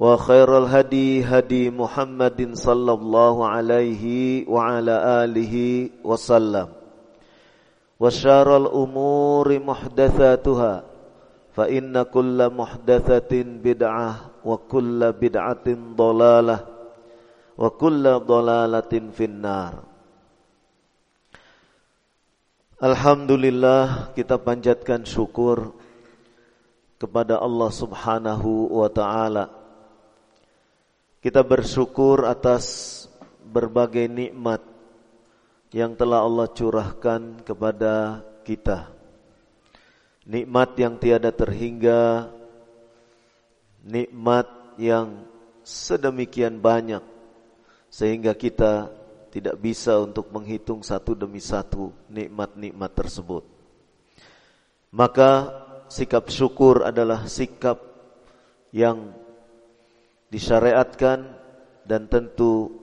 وخير الهدي هدي محمد صلى الله عليه وعلى آله وسلم وشار الأمور محدثاتها فإن كل محدثة بدعة وكل بدعة ضلالة وكل ضلالة في النار Alhamdulillah kita panjatkan syukur kepada Allah Subhanahu wa taala kita bersyukur atas berbagai nikmat yang telah Allah curahkan kepada kita. Nikmat yang tiada terhingga, nikmat yang sedemikian banyak sehingga kita tidak bisa untuk menghitung satu demi satu nikmat-nikmat tersebut. Maka sikap syukur adalah sikap yang disyariatkan dan tentu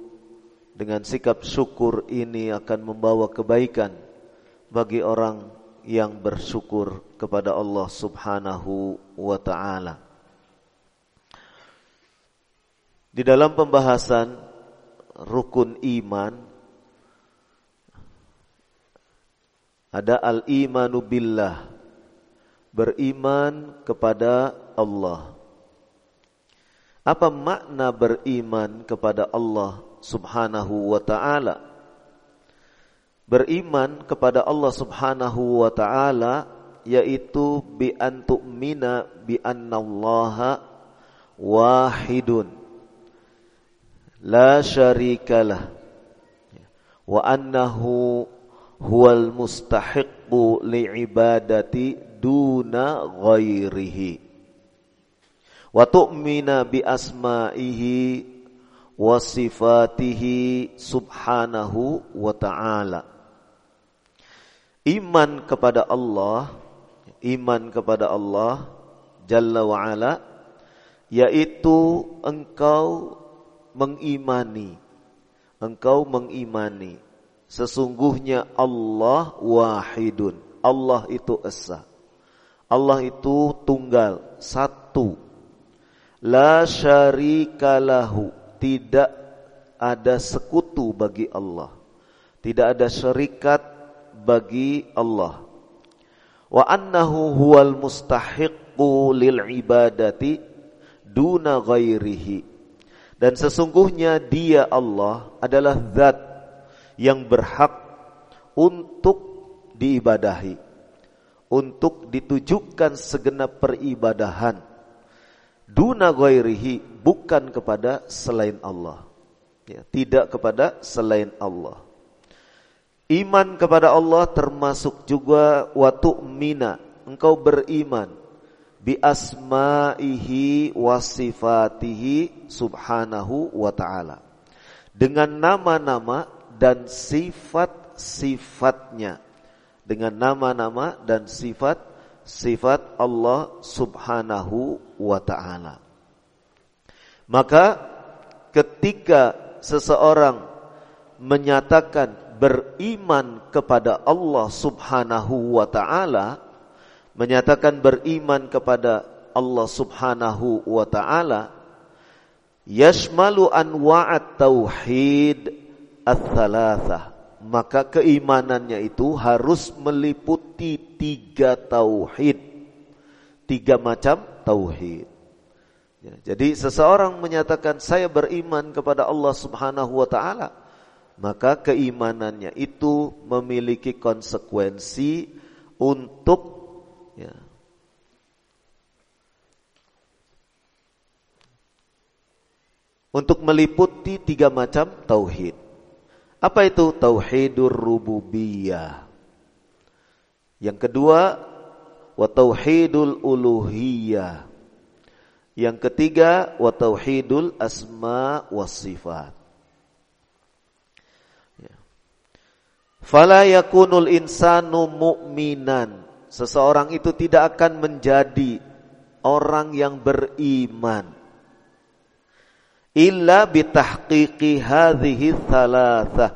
dengan sikap syukur ini akan membawa kebaikan bagi orang yang bersyukur kepada Allah Subhanahu wa taala. Di dalam pembahasan rukun iman ada al-imanu billah beriman kepada Allah apa makna beriman kepada Allah Subhanahu wa taala? Beriman kepada Allah Subhanahu wa taala yaitu bi antu'mina bi annallaha wahidun. La syarikalah wa annahu huwal mustahiqqu li'ibadati duna ghairihi wa tu'mina bi asma'ihi wa sifatihi subhanahu wa ta'ala. Iman kepada Allah iman kepada Allah jalla wa ala yaitu engkau mengimani engkau mengimani. Sesungguhnya Allah wahidun. Allah itu esa. Allah itu tunggal satu La syarikalahu Tidak ada sekutu bagi Allah. Tidak ada syarikat bagi Allah. Wa annahu huwal mustahiqqu lil ibadati Duna ghairihi. Dan sesungguhnya dia Allah adalah zat yang berhak untuk diibadahi. Untuk ditujukan segenap peribadahan duna ghairihi bukan kepada selain Allah. Ya, tidak kepada selain Allah. Iman kepada Allah termasuk juga watu mina. Engkau beriman bi asma'ihi wa sifatihi subhanahu wa ta'ala. Dengan nama-nama dan sifat-sifatnya. Dengan nama-nama dan sifat-sifat Allah subhanahu wa ta'ala. Maka ketika seseorang menyatakan beriman kepada Allah subhanahu wa ta'ala menyatakan beriman kepada Allah Subhanahu wa taala yashmalu anwa'at tauhid ats-tsalatsah maka keimanannya itu harus meliputi tiga tauhid tiga macam tauhid ya, jadi seseorang menyatakan saya beriman kepada Allah Subhanahu wa taala maka keimanannya itu memiliki konsekuensi untuk Ya. Untuk meliputi tiga macam tauhid. Apa itu tauhidur rububiyah? Yang kedua, wa tauhidul uluhiyah. Yang ketiga, wa tauhidul asma was sifat. Ya. Fala yakunul insanu mu'minan seseorang itu tidak akan menjadi orang yang beriman illa bitahqiqi hadhihi thalathah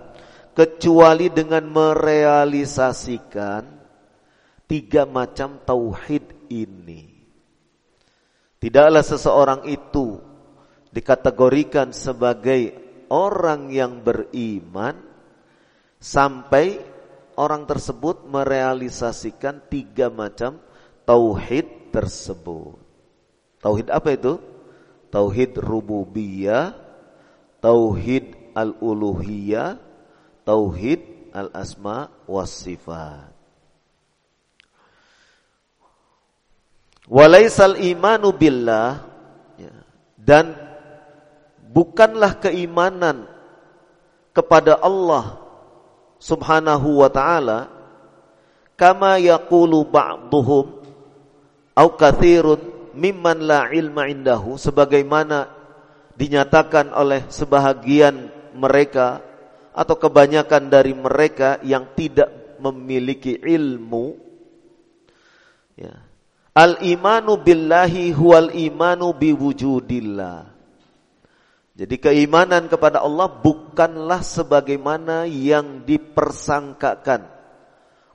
kecuali dengan merealisasikan tiga macam tauhid ini tidaklah seseorang itu dikategorikan sebagai orang yang beriman sampai orang tersebut merealisasikan tiga macam tauhid tersebut. Tauhid apa itu? Tauhid rububiyah, tauhid al-uluhiyah, tauhid al-asma was sifat. Walaisal imanu billah. Ya, dan bukanlah keimanan kepada Allah subhanahu wa ta'ala kama yaqulu ba'duhum au kathirun mimman la ilma indahu sebagaimana dinyatakan oleh sebahagian mereka atau kebanyakan dari mereka yang tidak memiliki ilmu. Ya al imanu billahi huwal imanu biwujudillah. Jadi keimanan kepada Allah bukanlah sebagaimana yang dipersangkakan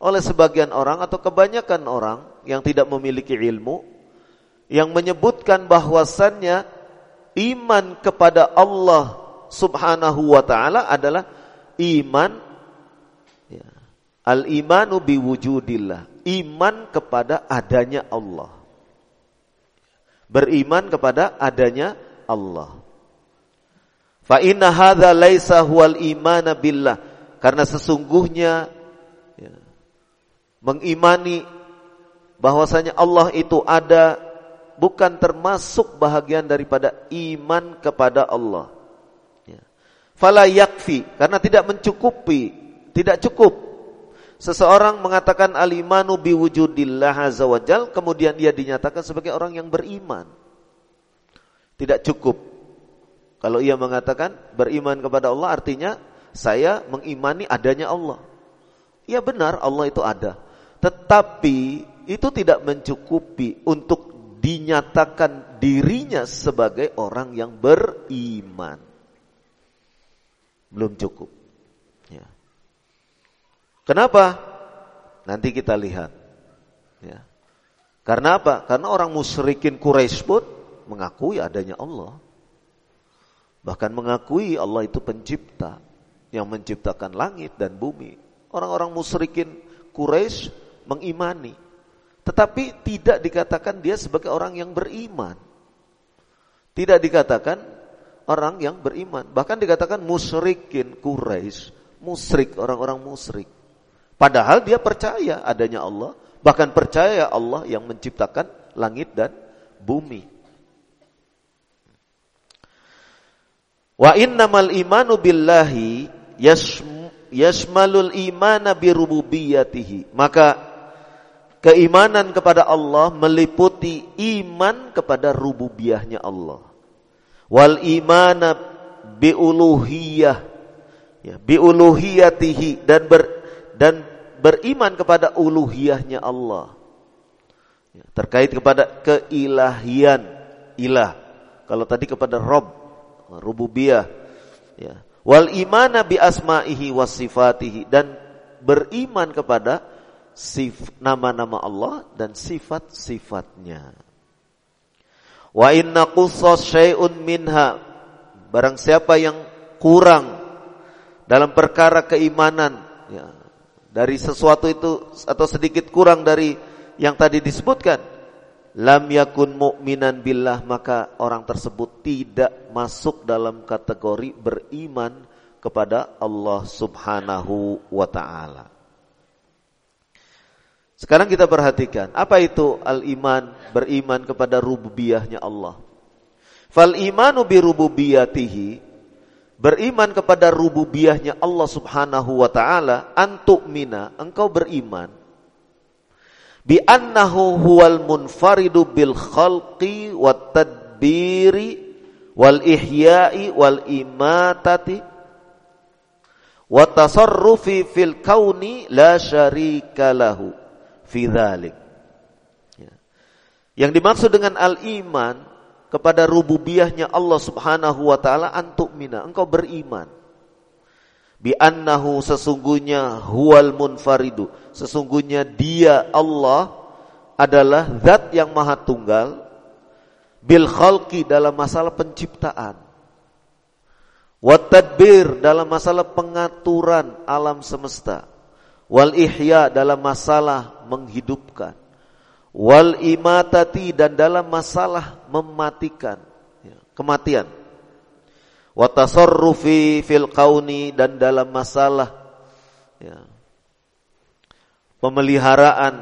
oleh sebagian orang atau kebanyakan orang yang tidak memiliki ilmu yang menyebutkan bahwasannya iman kepada Allah Subhanahu wa taala adalah iman ya, al-imanu biwujudillah, iman kepada adanya Allah. Beriman kepada adanya Allah. Fa inna hadza laisa huwal iman billah. Karena sesungguhnya ya, mengimani bahwasanya Allah itu ada bukan termasuk bahagian daripada iman kepada Allah. Ya. Fala yakfi karena tidak mencukupi, tidak cukup. Seseorang mengatakan al-imanu biwujudillah azza wajal kemudian dia dinyatakan sebagai orang yang beriman. Tidak cukup. Kalau ia mengatakan beriman kepada Allah artinya saya mengimani adanya Allah. Ya benar Allah itu ada. Tetapi itu tidak mencukupi untuk dinyatakan dirinya sebagai orang yang beriman. Belum cukup. Kenapa? Nanti kita lihat. Ya. Karena apa? Karena orang musyrikin Quraisy pun mengakui adanya Allah. Bahkan mengakui Allah itu pencipta yang menciptakan langit dan bumi. Orang-orang musyrikin Quraisy mengimani. Tetapi tidak dikatakan dia sebagai orang yang beriman. Tidak dikatakan orang yang beriman. Bahkan dikatakan musyrikin Quraisy, musyrik orang-orang musyrik. Padahal dia percaya adanya Allah, bahkan percaya Allah yang menciptakan langit dan bumi. Wa innamal imanu billahi yashmalul imana birububiyatihi. Maka keimanan kepada Allah meliputi iman kepada rububiyahnya Allah. Wal imana biuluhiyah ya, biuluhiyatihi dan ber, dan beriman kepada uluhiyahnya Allah. Ya, terkait kepada keilahian ilah. Kalau tadi kepada Rob, rububiyah. Ya. Wal imana bi asma'ihi was sifatihi dan beriman kepada sif nama-nama Allah dan sifat-sifatnya. Wa inna qussas syai'un minha barang siapa yang kurang dalam perkara keimanan ya, dari sesuatu itu atau sedikit kurang dari yang tadi disebutkan lam yakun mu'minan billah maka orang tersebut tidak masuk dalam kategori beriman kepada Allah Subhanahu wa taala. Sekarang kita perhatikan, apa itu al-iman? Beriman kepada rububiyahnya Allah. Fal imanu bi rububiyatihi beriman kepada rububiyahnya Allah Subhanahu wa taala antu'mina engkau beriman bi annahu huwal munfaridu bil khalqi wat tadbiri wal ihya'i wal imatati wa tasarrufi fil kauni la syarika lahu fi Ya. Yang dimaksud dengan al-iman kepada rububiyahnya Allah Subhanahu wa taala antuk mina, engkau beriman. Bi annahu sesungguhnya huwal munfaridu, sesungguhnya dia Allah adalah zat yang maha tunggal. Bil khalqi dalam masalah penciptaan. Wa tadbir dalam masalah pengaturan alam semesta. Wal ihya dalam masalah menghidupkan wal imatati dan dalam masalah mematikan ya, kematian wa tasarrufi fil kauni dan dalam masalah ya, pemeliharaan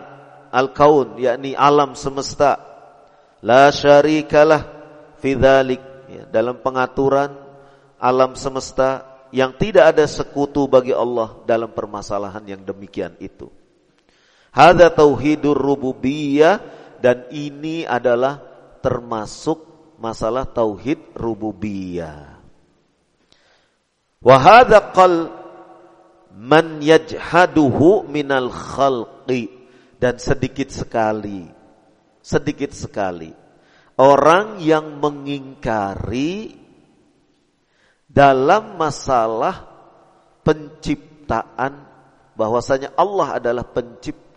al kaun yakni alam semesta la syarikalah fi ya, dalam pengaturan alam semesta yang tidak ada sekutu bagi Allah dalam permasalahan yang demikian itu. Hada tauhidur rububiyah dan ini adalah termasuk masalah tauhid rububiyah. Wa hadza qal man yajhaduhu minal khalqi dan sedikit sekali sedikit sekali orang yang mengingkari dalam masalah penciptaan bahwasanya Allah adalah pencipta.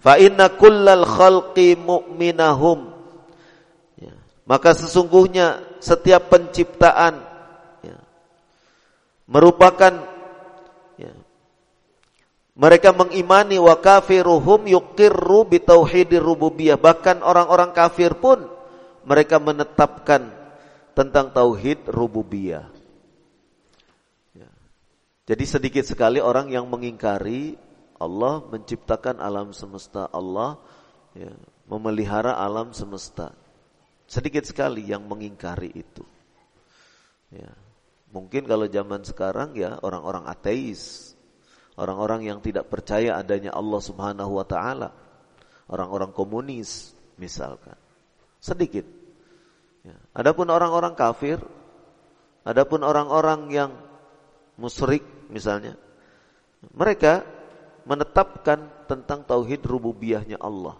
Fa inna kullal khalqi mu'minahum. Ya. Maka sesungguhnya setiap penciptaan ya, merupakan ya, mereka mengimani wa kafiruhum yuqirru bitauhidir rububiyah. Bahkan orang-orang kafir pun mereka menetapkan tentang tauhid rububiyah. Ya. Jadi sedikit sekali orang yang mengingkari Allah menciptakan alam semesta, Allah ya, memelihara alam semesta. Sedikit sekali yang mengingkari itu. Ya. Mungkin kalau zaman sekarang ya orang-orang ateis, orang-orang yang tidak percaya adanya Allah Subhanahu wa taala, orang-orang komunis misalkan. Sedikit Ya. Adapun orang-orang kafir, adapun orang-orang yang musyrik misalnya, mereka menetapkan tentang tauhid rububiyahnya Allah.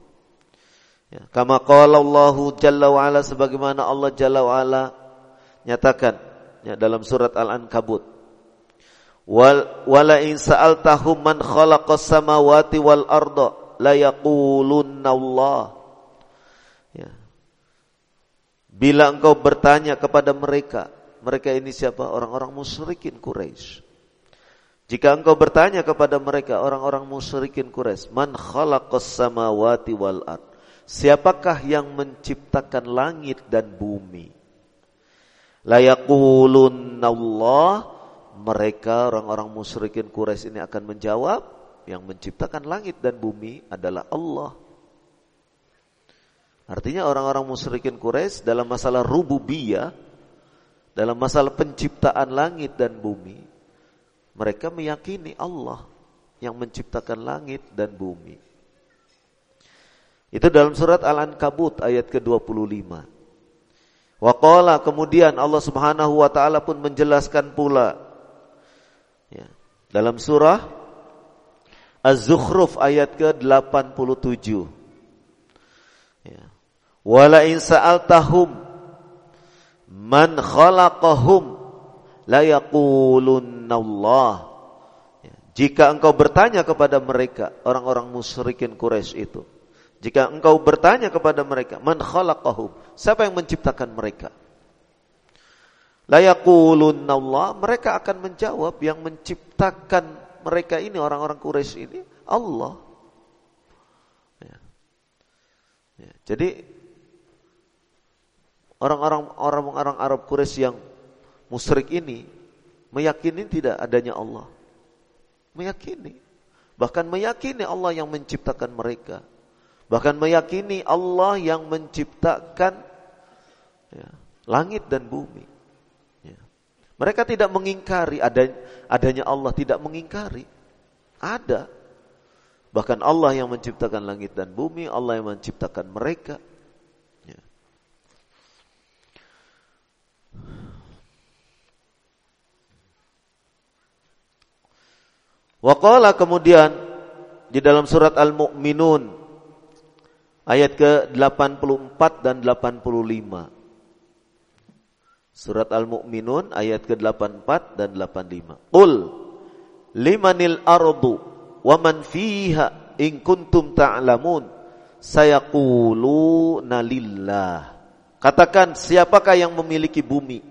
Ya, kama qala Allah Jalla wa ala sebagaimana Allah Jalla wa ala nyatakan ya, dalam surat Al-Ankabut. Wal wala in sa'altahum man khalaqas samawati wal arda la yaqulunna Allah. Bila engkau bertanya kepada mereka, mereka ini siapa? Orang-orang musyrikin Quraisy. Jika engkau bertanya kepada mereka orang-orang musyrikin Quraisy, man khalaqas samawati wal ard? Siapakah yang menciptakan langit dan bumi? Layaqulun Allah, mereka orang-orang musyrikin Quraisy ini akan menjawab, yang menciptakan langit dan bumi adalah Allah. Artinya orang-orang musyrikin Quraisy dalam masalah rububiyah, dalam masalah penciptaan langit dan bumi, mereka meyakini Allah. yang menciptakan langit dan bumi. Itu dalam surat Al-Ankabut ayat ke-25. Waqala kemudian Allah Subhanahu wa taala pun menjelaskan pula ya, dalam surah Az-Zukhruf ayat ke-87. Ya. Wala in sa'altahum man khalaqahum la yaqulunna Allah. Ya. Jika engkau bertanya kepada mereka orang-orang musyrikin Quraisy itu, jika engkau bertanya kepada mereka, man khalaqahum? Siapa yang menciptakan mereka? La Allah, mereka akan menjawab yang menciptakan mereka ini orang-orang Quraisy ini Allah. Ya. Ya. Jadi orang-orang orang-orang Arab Quraisy yang musyrik ini meyakini tidak adanya Allah. Meyakini. Bahkan meyakini Allah yang menciptakan mereka. Bahkan meyakini Allah yang menciptakan ya, langit dan bumi. Ya. Mereka tidak mengingkari adanya Allah, tidak mengingkari. Ada. Bahkan Allah yang menciptakan langit dan bumi, Allah yang menciptakan mereka. Waqala kemudian di dalam surat Al-Mu'minun ayat ke-84 dan 85. Surat Al-Mu'minun ayat ke-84 dan 85. Qul limanil ardu wa man fiha in kuntum ta'lamun sayaquluna lillah. Katakan siapakah yang memiliki bumi?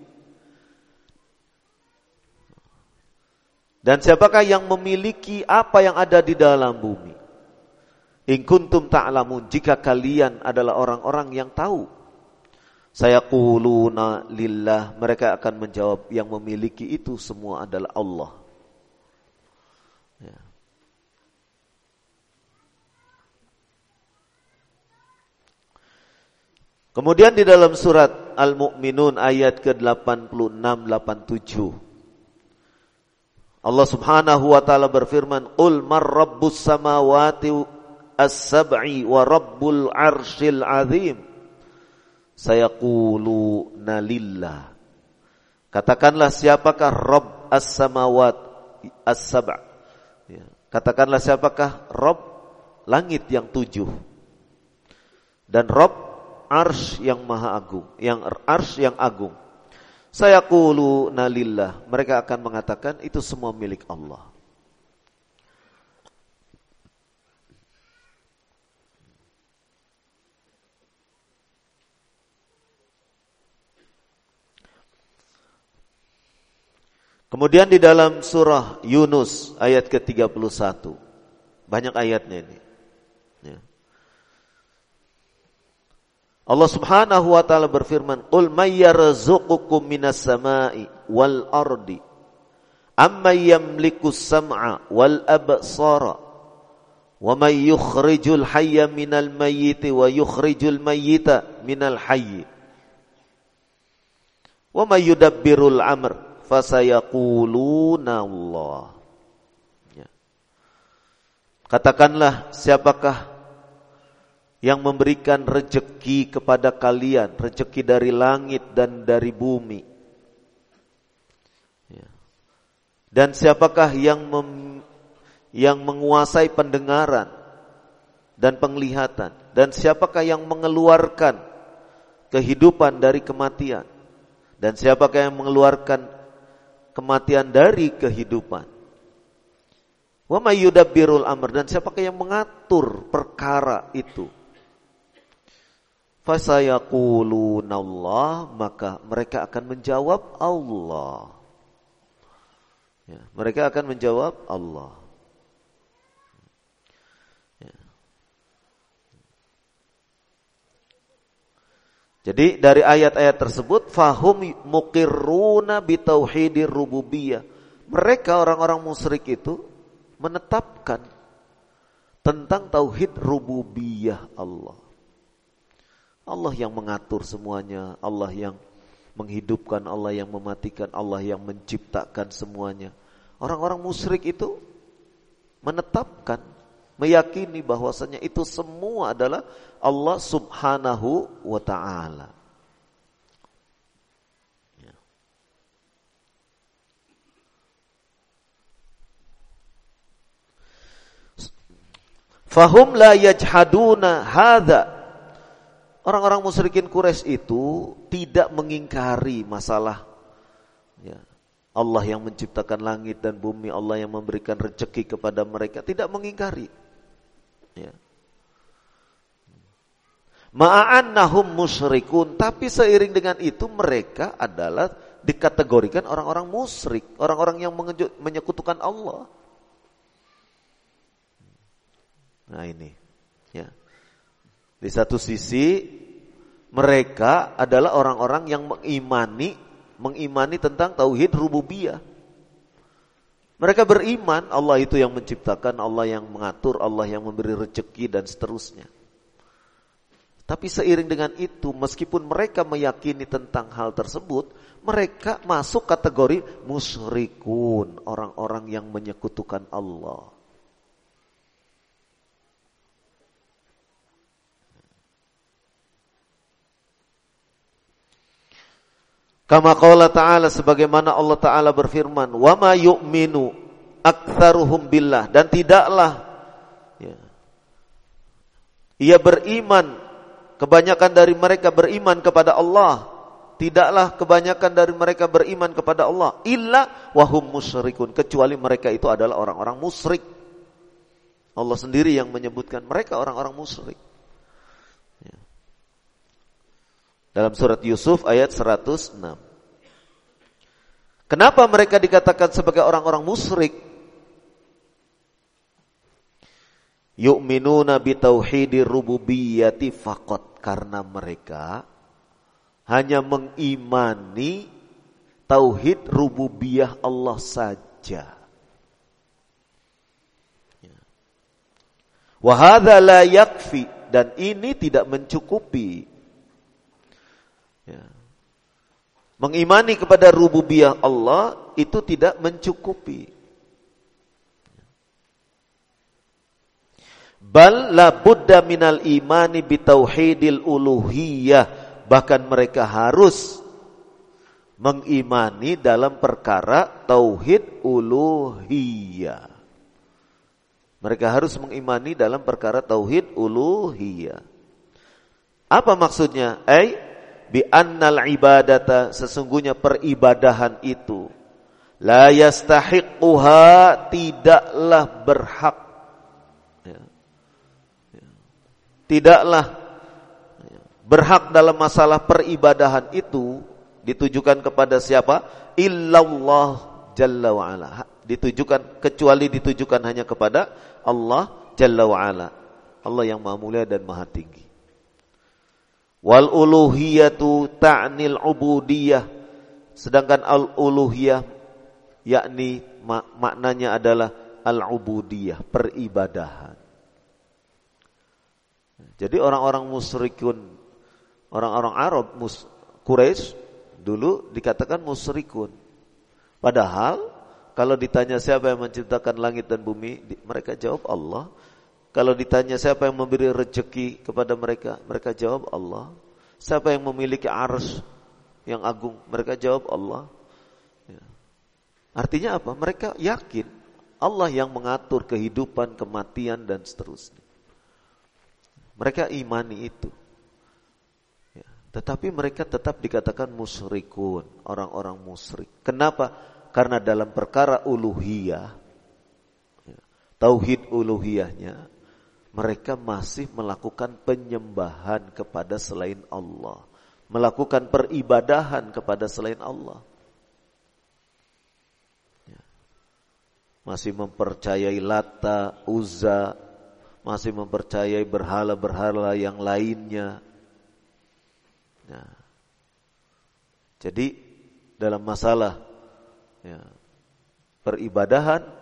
Dan siapakah yang memiliki apa yang ada di dalam bumi? In kuntum ta'lamun jika kalian adalah orang-orang yang tahu. Saya quluna lillah mereka akan menjawab yang memiliki itu semua adalah Allah. Ya. Kemudian di dalam surat Al-Mu'minun ayat ke-86 87 Allah Subhanahu wa taala berfirman, "Qul mar rabbus samawati as-sab'i wa rabbul arshil azim. Sayaquluna lillah. Katakanlah siapakah rabb as-samawat as-sab' ya. katakanlah siapakah rabb langit yang tujuh? Dan rabb arsh yang maha agung yang arsh yang agung sayaquluna lillah mereka akan mengatakan itu semua milik Allah Kemudian di dalam surah Yunus ayat ke-31. Banyak ayatnya ini. Allah Subhanahu wa taala berfirman, "Qul may yarzuqukum minas sama'i wal ardi? Amma yamliku sam'a wal absara? Wa may yukhrijul hayya minal mayyiti wa yukhrijul mayyita minal hayyi? Wa may yudabbirul amr?" fasayaquluna Allah. Ya. Katakanlah siapakah yang memberikan rejeki kepada kalian, rejeki dari langit dan dari bumi. Ya. Dan siapakah yang mem, yang menguasai pendengaran dan penglihatan dan siapakah yang mengeluarkan kehidupan dari kematian dan siapakah yang mengeluarkan kematian dari kehidupan. Wa may yudabbirul amr dan siapakah yang mengatur perkara itu? Fasayaquluna Allah maka mereka akan menjawab Allah. Ya, mereka akan menjawab Allah. Jadi dari ayat-ayat tersebut fahum muqirruna bitauhidir rububiyah. Mereka orang-orang musyrik itu menetapkan tentang tauhid rububiyah Allah. Allah yang mengatur semuanya, Allah yang menghidupkan, Allah yang mematikan, Allah yang menciptakan semuanya. Orang-orang musyrik itu menetapkan, meyakini bahwasanya itu semua adalah Allah Subhanahu wa taala. Ya. Fahum la yajhaduna hadza. Orang-orang musyrikin Quraisy itu tidak mengingkari masalah ya, Allah yang menciptakan langit dan bumi, Allah yang memberikan rezeki kepada mereka, tidak mengingkari. Ya. Ma'annahum musyrikun, tapi seiring dengan itu mereka adalah dikategorikan orang-orang musyrik, orang-orang yang menyekutukan Allah. Nah ini, ya. Di satu sisi mereka adalah orang-orang yang mengimani mengimani tentang tauhid rububiyah. Mereka beriman Allah itu yang menciptakan, Allah yang mengatur, Allah yang memberi rezeki dan seterusnya. Tapi seiring dengan itu, meskipun mereka meyakini tentang hal tersebut, mereka masuk kategori musyrikun, orang-orang yang menyekutukan Allah. Kama qala ta'ala sebagaimana Allah Ta'ala berfirman, "Wa ma yu'minu aktsaruhum billah" dan tidaklah ya, ia beriman kebanyakan dari mereka beriman kepada Allah. Tidaklah kebanyakan dari mereka beriman kepada Allah illa wahum musyrikun kecuali mereka itu adalah orang-orang musyrik. Allah sendiri yang menyebutkan mereka orang-orang musyrik. Dalam surat Yusuf ayat 106. Kenapa mereka dikatakan sebagai orang-orang musyrik? Yu'minuna bitauhidir rububiyyati faqat karena mereka hanya mengimani tauhid rububiyah Allah saja. Ya. Wahada la yakfi dan ini tidak mencukupi Ya. Mengimani kepada rububiyah Allah itu tidak mencukupi. Bal la budda minal imani bitauhidil uluhiyah. Bahkan mereka harus mengimani dalam perkara tauhid uluhiyah. Mereka harus mengimani dalam perkara tauhid uluhiyah. Apa maksudnya? Ay bi annal ibadata sesungguhnya peribadahan itu la yastahiquha tidaklah berhak. Ya. Ya. tidaklah berhak dalam masalah peribadahan itu ditujukan kepada siapa? Illallah jalla wa ala. Ditujukan kecuali ditujukan hanya kepada Allah jalla wa ala. Allah yang maha mulia dan maha tinggi Wal uluhiyatu ta'nil ubudiyah. Sedangkan al uluhiyah yakni mak maknanya adalah al ubudiyah, peribadahan. Jadi orang-orang musyrikun, orang-orang Arab mus, Quraisy dulu dikatakan musyrikun. Padahal kalau ditanya siapa yang menciptakan langit dan bumi, mereka jawab Allah. Kalau ditanya siapa yang memberi rezeki kepada mereka, mereka jawab Allah. Siapa yang memiliki ars yang agung, mereka jawab Allah. Ya. Artinya apa? Mereka yakin Allah yang mengatur kehidupan, kematian dan seterusnya. Mereka imani itu. Ya. Tetapi mereka tetap dikatakan musyrikun, orang-orang musyrik. Kenapa? Karena dalam perkara uluhiyah, ya, tauhid uluhiyahnya, mereka masih melakukan penyembahan kepada selain Allah, melakukan peribadahan kepada selain Allah. Ya. Masih mempercayai Lata, Uzza, masih mempercayai berhala-berhala yang lainnya. Ya. Jadi dalam masalah ya, peribadahan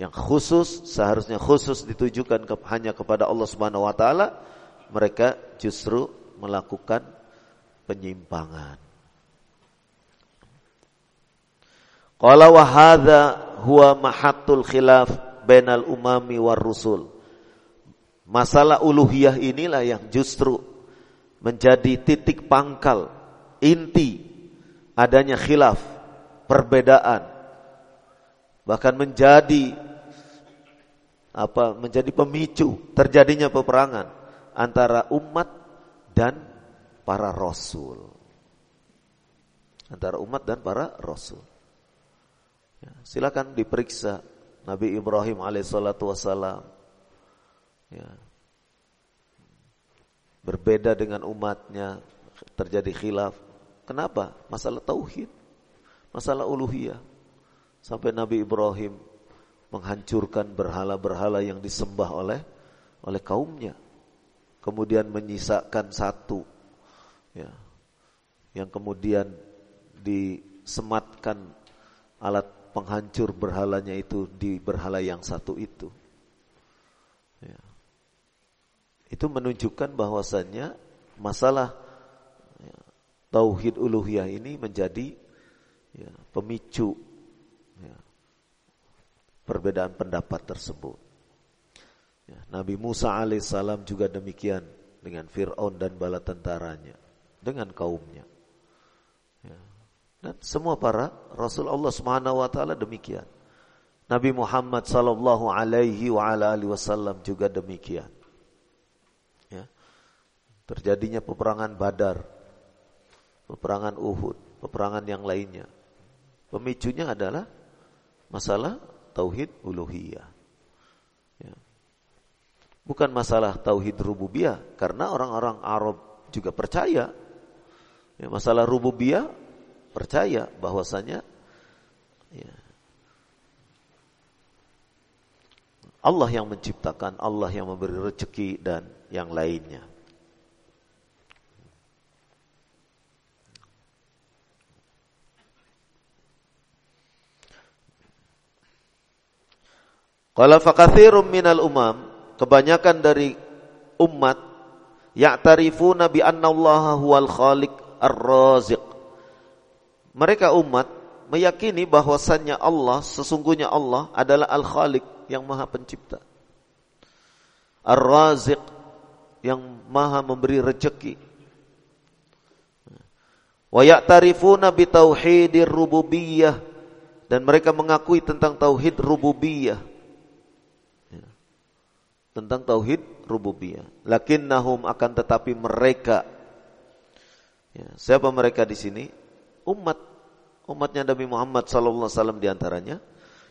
yang khusus seharusnya khusus ditujukan ke, hanya kepada Allah Subhanahu wa taala, mereka justru melakukan penyimpangan. Qala wa hadza huwa mahatul khilaf bainal umami war rusul. Masalah uluhiyah inilah yang justru menjadi titik pangkal inti adanya khilaf, perbedaan. Bahkan menjadi apa? menjadi pemicu terjadinya peperangan antara umat dan para rasul. Antara umat dan para rasul. Ya, silakan diperiksa Nabi Ibrahim alaihissalatu wassalam. Ya. Berbeda dengan umatnya terjadi khilaf. Kenapa? Masalah tauhid, masalah uluhiyah. Sampai Nabi Ibrahim menghancurkan berhala-berhala yang disembah oleh oleh kaumnya. Kemudian menyisakan satu ya, yang kemudian disematkan alat penghancur berhalanya itu di berhala yang satu itu. Ya. Itu menunjukkan bahwasannya masalah ya, tauhid uluhiyah ini menjadi ya, pemicu ya, perbedaan pendapat tersebut. Ya, Nabi Musa alaihissalam juga demikian dengan Fir'aun dan bala tentaranya, dengan kaumnya. Dan semua para Rasul Allah taala demikian. Nabi Muhammad sallallahu alaihi wa ala alihi wasallam juga demikian. Ya. Terjadinya peperangan Badar, peperangan Uhud, peperangan yang lainnya. Pemicunya adalah masalah tauhid uluhiyah. Ya. Bukan masalah tauhid rububiyah karena orang-orang Arab juga percaya ya, masalah rububiyah percaya bahwasanya ya, Allah yang menciptakan, Allah yang memberi rezeki dan yang lainnya. Qala fakatsirum minal umam, kebanyakan dari umat ya'tarifuna bi anna Allah huwal khaliq ar-raziq mereka umat meyakini bahwasannya Allah, sesungguhnya Allah adalah Al-Khaliq yang maha pencipta. Ar-Raziq yang maha memberi rezeki. Wa ya'tarifuna bi tauhidir rububiyah dan mereka mengakui tentang tauhid rububiyah. Tentang tauhid rububiyah. Lakinnahum akan tetapi mereka. Ya, siapa mereka di sini? umat. Umatnya Nabi Muhammad sallallahu alaihi wasallam di antaranya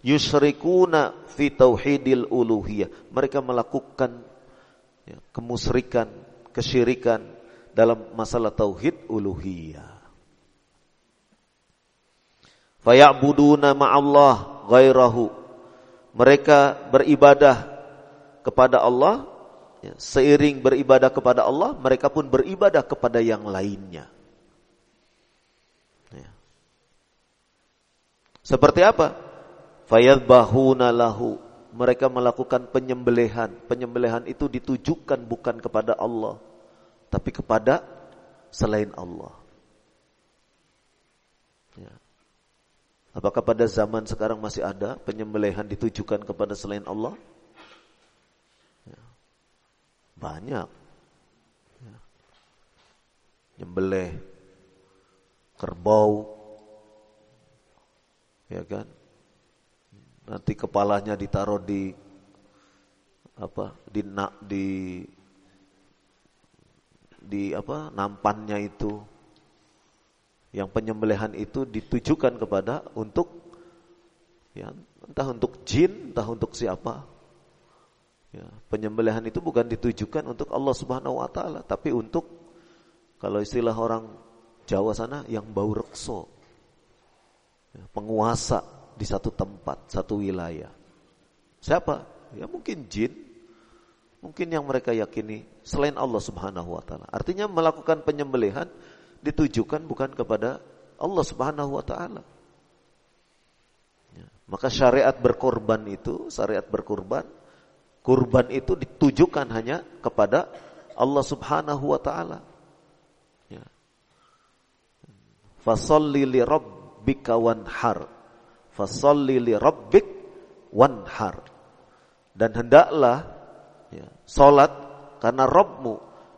yusyrikuna fi tauhidil uluhiyah. Mereka melakukan ya, kemusyrikan kesyirikan dalam masalah tauhid uluhiyah. Fayabuduna ma'allah ghairahu. Mereka beribadah kepada Allah ya, seiring beribadah kepada Allah mereka pun beribadah kepada yang lainnya Seperti apa? Fayadbahuna lahu. Mereka melakukan penyembelihan. Penyembelihan itu ditujukan bukan kepada Allah, tapi kepada selain Allah. Ya. Apakah pada zaman sekarang masih ada penyembelihan ditujukan kepada selain Allah? Ya. Banyak. Ya. Nyembelih kerbau, ya kan? Nanti kepalanya ditaruh di apa? Di nak di di apa? nampannya itu. Yang penyembelihan itu ditujukan kepada untuk ya, entah untuk jin, entah untuk siapa. Ya, penyembelihan itu bukan ditujukan untuk Allah Subhanahu wa taala, tapi untuk kalau istilah orang Jawa sana yang bau rekso. Ya, penguasa di satu tempat, satu wilayah. Siapa? Ya mungkin jin, mungkin yang mereka yakini selain Allah Subhanahu wa taala. Artinya melakukan penyembelihan ditujukan bukan kepada Allah Subhanahu wa taala. Ya, maka syariat berkorban itu, syariat berkorban, kurban itu ditujukan hanya kepada Allah Subhanahu wa taala. Ya. Fasalli li rabb rabbika wanhar. fasalli li rabbik wanhar. Dan hendaklah ya, salat karena Rabbmu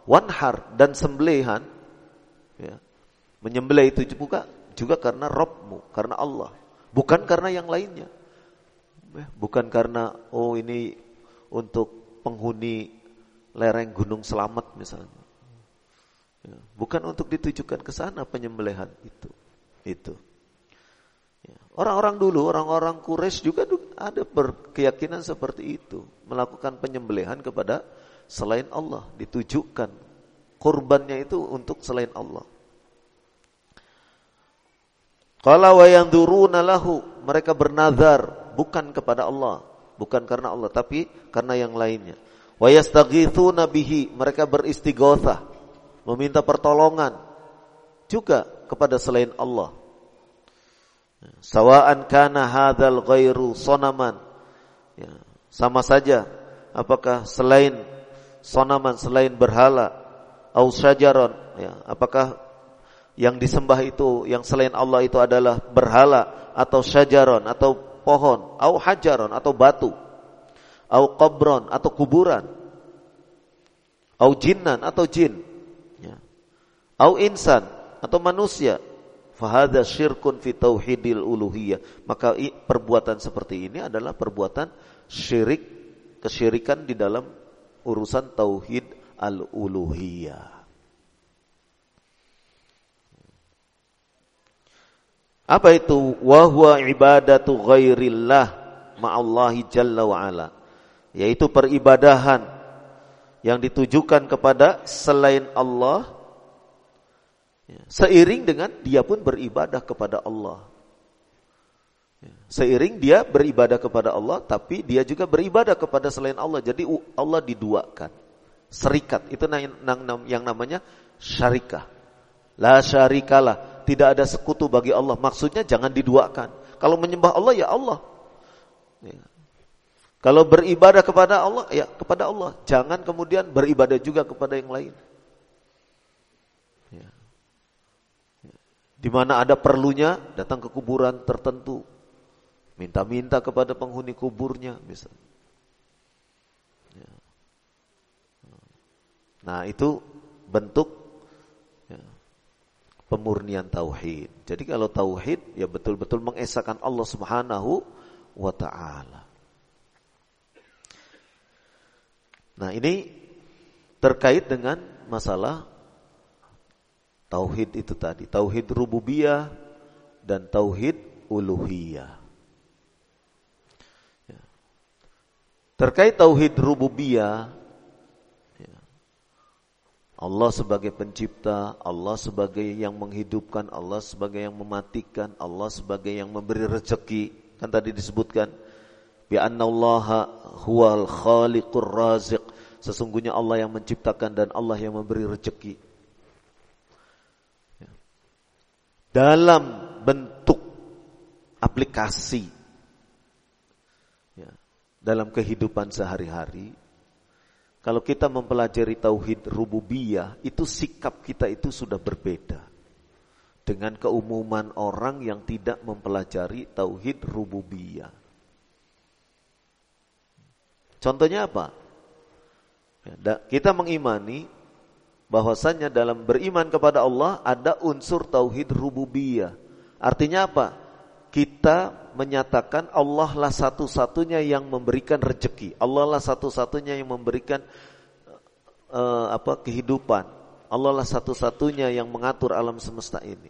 wanhar dan sembelihan ya, menyembelih itu juga juga karena Rabbmu, karena Allah, bukan karena yang lainnya. Ya, bukan karena oh ini untuk penghuni lereng Gunung Selamat misalnya. Ya, bukan untuk ditujukan ke sana penyembelihan itu. Itu. Ya, orang-orang dulu, orang-orang Quraisy juga ada berkeyakinan seperti itu, melakukan penyembelihan kepada selain Allah, ditujukan kurbannya itu untuk selain Allah. Qala wa yanzuruna lahu, mereka bernazar bukan kepada Allah, bukan karena Allah tapi karena yang lainnya. Wa yastaghithuna bihi, mereka beristighatsah, meminta pertolongan juga kepada selain Allah. Sawa'an kana hadzal ghairu sonaman. Ya, sama saja apakah selain sonaman, selain berhala, au syajaron, ya, apakah yang disembah itu yang selain Allah itu adalah berhala atau syajaron atau pohon, au hajaron atau batu, au qabron atau kuburan, au jinnan atau jin, ya. au insan atau manusia, fahada syirkun fi tauhidil uluhiyah. Maka perbuatan seperti ini adalah perbuatan syirik, kesyirikan di dalam urusan tauhid al-uluhiyah. Apa itu? Wahwa ibadatu ghairillah ma'allahi jalla wa'ala. Yaitu peribadahan yang ditujukan kepada selain Allah. Ya, seiring dengan dia pun beribadah kepada Allah. Ya, seiring dia beribadah kepada Allah, tapi dia juga beribadah kepada selain Allah. Jadi Allah diduakan. Serikat, itu yang namanya syarikah. La syarikalah tidak ada sekutu bagi Allah. Maksudnya jangan diduakan. Kalau menyembah Allah ya Allah. Ya. Kalau beribadah kepada Allah ya kepada Allah. Jangan kemudian beribadah juga kepada yang lain. Ya. Ya. Di mana ada perlunya datang ke kuburan tertentu. Minta-minta kepada penghuni kuburnya misalnya. Ya. Nah itu bentuk pemurnian tauhid. Jadi kalau tauhid ya betul-betul mengesahkan Allah Subhanahu wa taala. Nah, ini terkait dengan masalah tauhid itu tadi, tauhid rububiyah dan tauhid uluhiyah. Ya. Terkait tauhid rububiyah Allah sebagai pencipta, Allah sebagai yang menghidupkan, Allah sebagai yang mematikan, Allah sebagai yang memberi rezeki. Kan tadi disebutkan bi annallaha huwal khaliqur raziq. Sesungguhnya Allah yang menciptakan dan Allah yang memberi rezeki. Ya. Dalam bentuk aplikasi ya, dalam kehidupan sehari-hari kalau kita mempelajari tauhid rububiyah, itu sikap kita itu sudah berbeda dengan keumuman orang yang tidak mempelajari tauhid rububiyah. Contohnya apa? Ya, kita mengimani bahwasannya dalam beriman kepada Allah ada unsur tauhid rububiyah. Artinya apa? Kita menyatakan Allah lah satu-satunya yang memberikan rezeki. Allah lah satu-satunya yang memberikan uh, apa kehidupan. Allah lah satu-satunya yang mengatur alam semesta ini.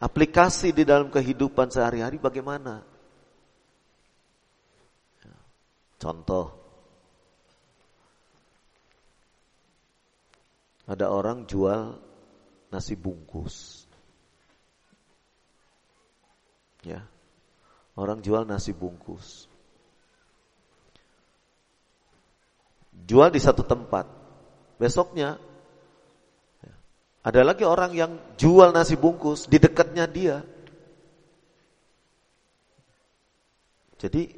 Aplikasi di dalam kehidupan sehari-hari bagaimana? Contoh, ada orang jual nasi bungkus. Ya. Orang jual nasi bungkus. Jual di satu tempat. Besoknya ya, ada lagi orang yang jual nasi bungkus di dekatnya dia. Jadi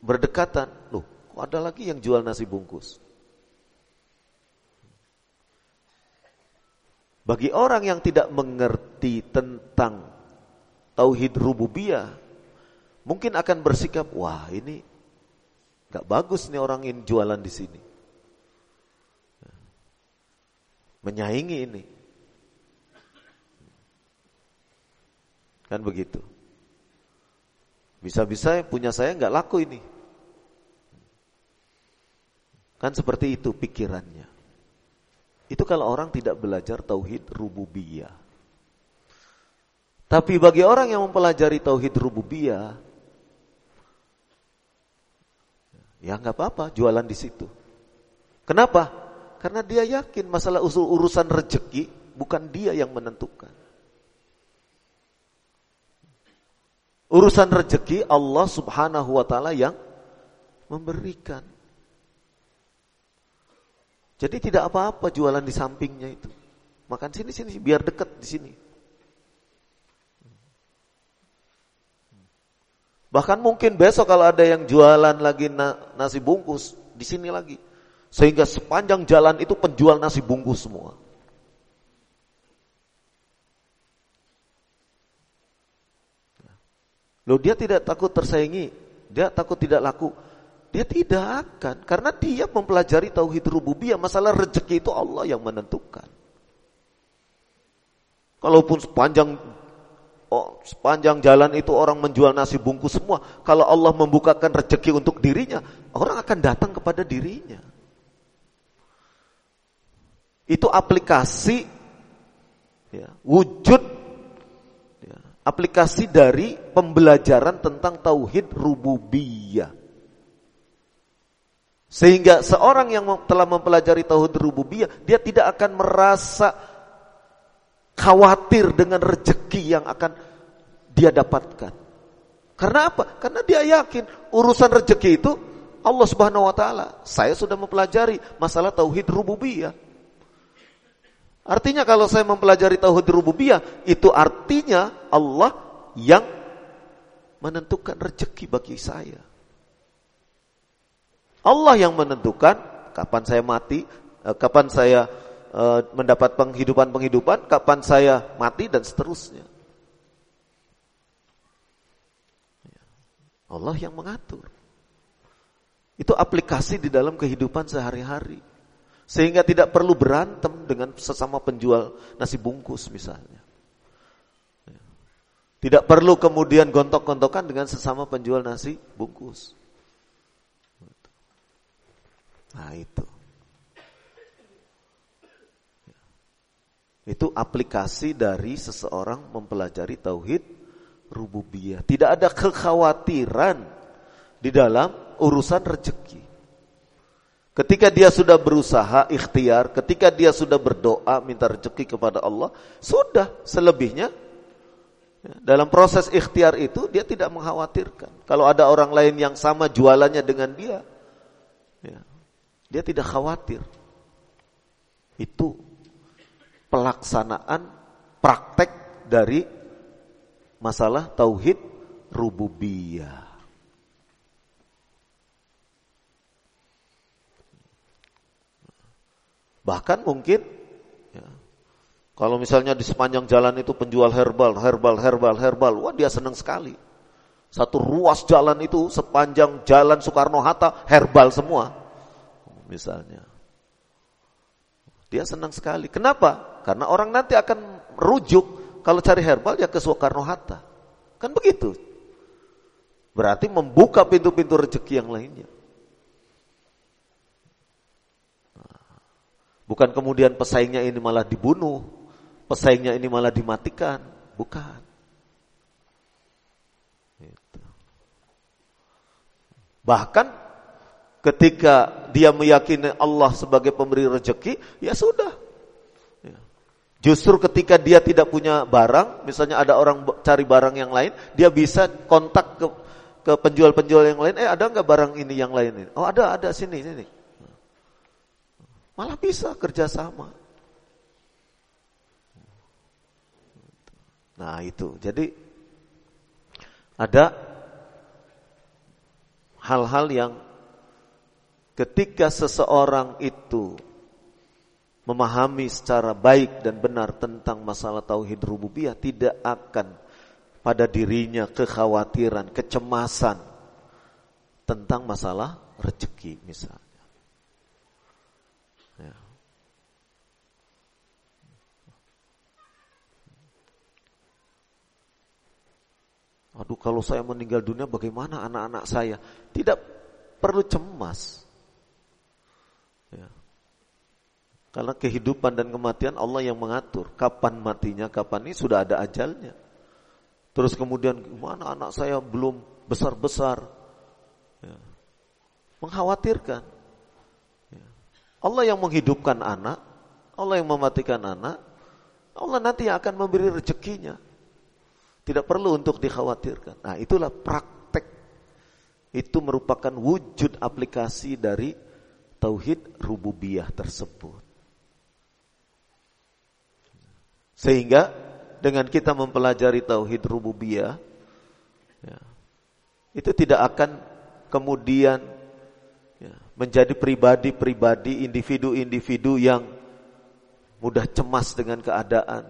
berdekatan, loh, kok ada lagi yang jual nasi bungkus? Bagi orang yang tidak mengerti tentang tauhid rububiyah, mungkin akan bersikap, wah ini gak bagus nih orang ini jualan di sini. Menyaingi ini. Kan begitu. Bisa-bisa punya saya nggak laku ini. Kan seperti itu pikirannya. Itu kalau orang tidak belajar tauhid rububiyah. Tapi bagi orang yang mempelajari tauhid rububiyah, ya nggak apa-apa jualan di situ. Kenapa? Karena dia yakin masalah usul urusan rezeki bukan dia yang menentukan. Urusan rezeki Allah Subhanahu wa taala yang memberikan. Jadi tidak apa-apa jualan di sampingnya itu. Makan sini sini biar dekat di sini. Bahkan mungkin besok kalau ada yang jualan lagi nasi bungkus di sini lagi. Sehingga sepanjang jalan itu penjual nasi bungkus semua. Loh dia tidak takut tersaingi, dia takut tidak laku. Dia tidak akan karena dia mempelajari tauhid rububiyah, masalah rezeki itu Allah yang menentukan. Kalaupun sepanjang oh, sepanjang jalan itu orang menjual nasi bungkus semua, kalau Allah membukakan rezeki untuk dirinya, orang akan datang kepada dirinya. Itu aplikasi ya, wujud aplikasi dari pembelajaran tentang tauhid rububiyah. Sehingga seorang yang telah mempelajari tauhid rububiyah, dia tidak akan merasa khawatir dengan rezeki yang akan dia dapatkan. Karena apa? Karena dia yakin urusan rezeki itu Allah Subhanahu wa taala. Saya sudah mempelajari masalah tauhid rububiyah. Artinya kalau saya mempelajari tauhid rububiyah, itu artinya Allah yang menentukan rezeki bagi saya. Allah yang menentukan kapan saya mati, eh, kapan saya eh, mendapat penghidupan-penghidupan, kapan saya mati dan seterusnya. Allah yang mengatur. Itu aplikasi di dalam kehidupan sehari-hari. Sehingga tidak perlu berantem dengan sesama penjual nasi bungkus misalnya. Tidak perlu kemudian gontok-gontokan dengan sesama penjual nasi bungkus. Nah itu. Itu aplikasi dari seseorang mempelajari tauhid rububiyah. Tidak ada kekhawatiran di dalam urusan rezeki. Ketika dia sudah berusaha ikhtiar, ketika dia sudah berdoa minta rezeki kepada Allah, sudah selebihnya ya, dalam proses ikhtiar itu dia tidak mengkhawatirkan. Kalau ada orang lain yang sama jualannya dengan dia, ya, dia tidak khawatir. Itu pelaksanaan praktek dari masalah tauhid rububiyah. Bahkan mungkin ya, kalau misalnya di sepanjang jalan itu penjual herbal, herbal, herbal, herbal, wah dia senang sekali. Satu ruas jalan itu sepanjang jalan Soekarno Hatta herbal semua. Misalnya. Dia senang sekali. Kenapa? Karena orang nanti akan rujuk kalau cari herbal ya ke Soekarno Hatta. Kan begitu. Berarti membuka pintu-pintu rezeki yang lainnya. Bukan kemudian pesaingnya ini malah dibunuh, pesaingnya ini malah dimatikan, bukan. Gitu. Bahkan ketika dia meyakini Allah sebagai pemberi rezeki, ya sudah. Justru ketika dia tidak punya barang, misalnya ada orang cari barang yang lain, dia bisa kontak ke ke penjual-penjual yang lain, eh ada nggak barang ini yang lain ini? Oh ada, ada sini, sini. Malah bisa kerjasama. Nah itu, jadi ada hal-hal yang ketika seseorang itu memahami secara baik dan benar tentang masalah tauhid rububiyah tidak akan pada dirinya kekhawatiran, kecemasan tentang masalah rezeki misalnya. Ya. Aduh kalau saya meninggal dunia bagaimana anak-anak saya? Tidak perlu cemas. Ya. Karena kehidupan dan kematian Allah yang mengatur. Kapan matinya, kapan ini sudah ada ajalnya. Terus kemudian gimana anak saya belum besar-besar. Ya. Mengkhawatirkan. Ya. Allah yang menghidupkan anak, Allah yang mematikan anak, Allah nanti akan memberi rezekinya. Tidak perlu untuk dikhawatirkan. Nah itulah praktek. Itu merupakan wujud aplikasi dari tauhid rububiyah tersebut. Sehingga dengan kita mempelajari tauhid rububiyah, ya, itu tidak akan kemudian ya, menjadi pribadi-pribadi, individu-individu yang mudah cemas dengan keadaan,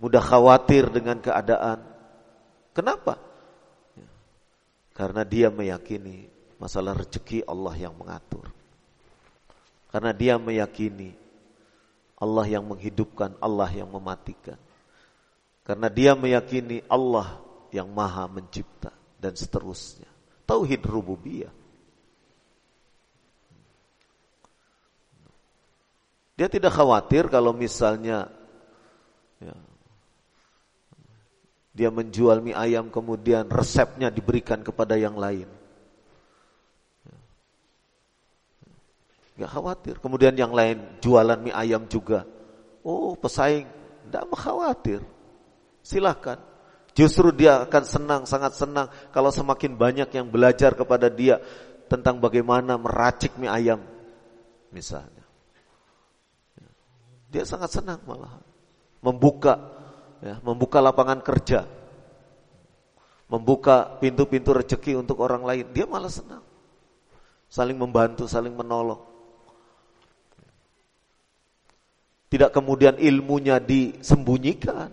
mudah khawatir dengan keadaan. Kenapa? Ya. Karena dia meyakini masalah rezeki Allah yang mengatur. Karena dia meyakini Allah yang menghidupkan, Allah yang mematikan. Karena dia meyakini Allah yang maha mencipta dan seterusnya. Tauhid rububiyah. Dia tidak khawatir kalau misalnya ya, dia menjual mie ayam kemudian resepnya diberikan kepada yang lain. Gak khawatir. Kemudian yang lain jualan mie ayam juga. Oh pesaing. Tidak khawatir. Silahkan. Justru dia akan senang, sangat senang. Kalau semakin banyak yang belajar kepada dia. Tentang bagaimana meracik mie ayam. Misalnya. Dia sangat senang malah. Membuka ya, membuka lapangan kerja, membuka pintu-pintu rezeki untuk orang lain, dia malah senang. Saling membantu, saling menolong. Tidak kemudian ilmunya disembunyikan.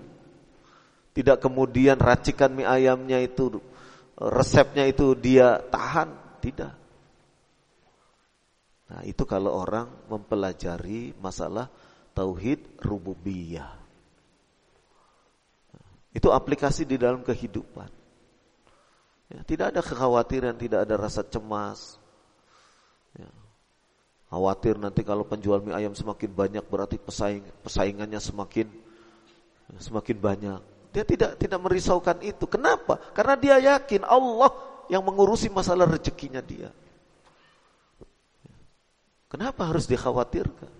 Tidak kemudian racikan mie ayamnya itu, resepnya itu dia tahan. Tidak. Nah itu kalau orang mempelajari masalah tauhid rububiyah. Itu aplikasi di dalam kehidupan. Ya, tidak ada kekhawatiran, tidak ada rasa cemas. Khawatir nanti kalau penjual mie ayam semakin banyak berarti pesaing pesaingannya semakin semakin banyak. Dia tidak tidak merisaukan itu. Kenapa? Karena dia yakin Allah yang mengurusi masalah rezekinya dia. Kenapa harus dikhawatirkan?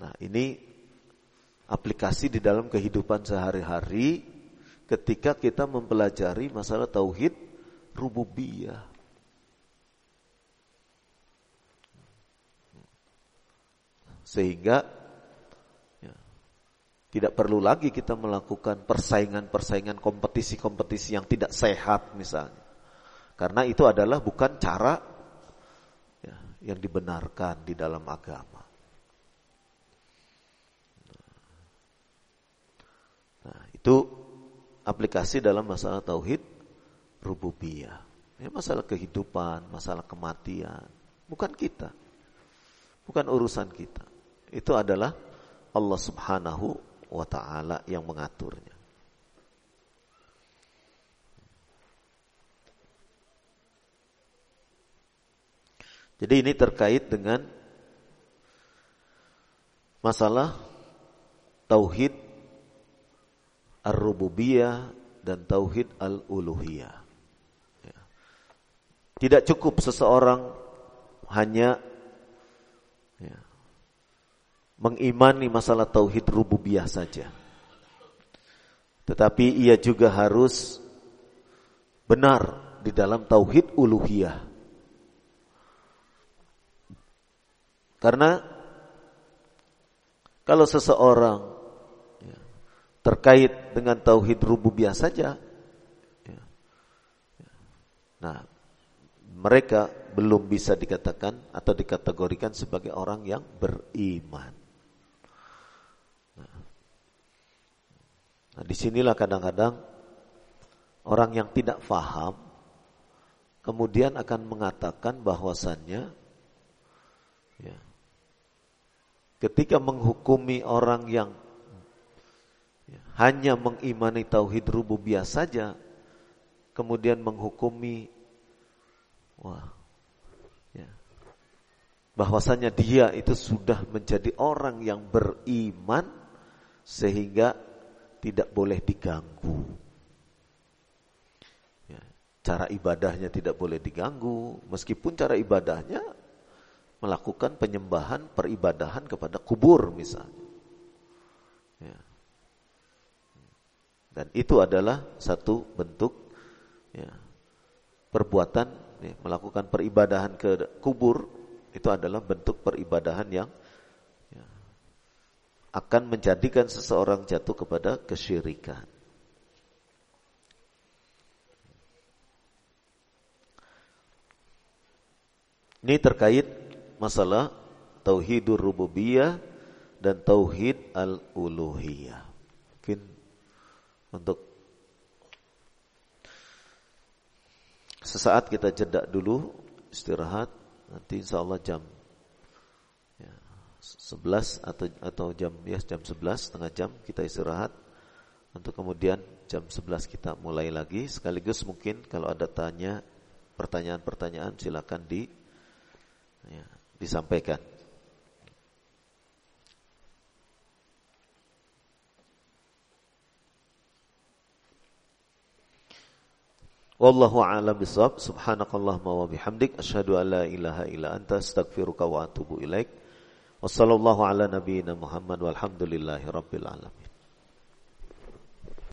Nah, ini aplikasi di dalam kehidupan sehari-hari ketika kita mempelajari masalah tauhid rububiyah. Sehingga ya, tidak perlu lagi kita melakukan persaingan-persaingan kompetisi-kompetisi yang tidak sehat misalnya. Karena itu adalah bukan cara ya, yang dibenarkan di dalam agama. Itu aplikasi dalam masalah tauhid rububiyah. Ini masalah kehidupan, masalah kematian, bukan kita. Bukan urusan kita. Itu adalah Allah Subhanahu wa taala yang mengaturnya. Jadi ini terkait dengan masalah tauhid ar-rububiyah dan tauhid al-uluhiyah. Ya. Tidak cukup seseorang hanya ya, mengimani masalah tauhid rububiyah saja. Tetapi ia juga harus benar di dalam tauhid uluhiyah. Karena kalau seseorang terkait dengan tauhid rububiyah saja. Ya. Nah, mereka belum bisa dikatakan atau dikategorikan sebagai orang yang beriman. Nah, di sinilah kadang-kadang orang yang tidak faham kemudian akan mengatakan bahwasannya ya, ketika menghukumi orang yang ya, hanya mengimani tauhid rububiyah saja kemudian menghukumi wah ya, bahwasanya dia itu sudah menjadi orang yang beriman sehingga tidak boleh diganggu. Ya, cara ibadahnya tidak boleh diganggu, meskipun cara ibadahnya melakukan penyembahan peribadahan kepada kubur misalnya. Ya. Dan itu adalah satu bentuk ya, perbuatan ya, melakukan peribadahan ke kubur itu adalah bentuk peribadahan yang ya, akan menjadikan seseorang jatuh kepada kesyirikan. Ini terkait masalah tauhidur rububiyah dan tauhid al-uluhiyah. Mungkin untuk Sesaat kita jeda dulu istirahat nanti insya Allah jam 11 atau atau jam ya jam 11 setengah jam kita istirahat untuk kemudian jam 11 kita mulai lagi sekaligus mungkin kalau ada tanya pertanyaan-pertanyaan silakan di ya, disampaikan. Wallahu a'lam bishawab. Subhanakallahumma wa bihamdik asyhadu an la ilaha illa anta astaghfiruka wa atubu ilaik. Wassallallahu ala nabiyyina Muhammad alamin.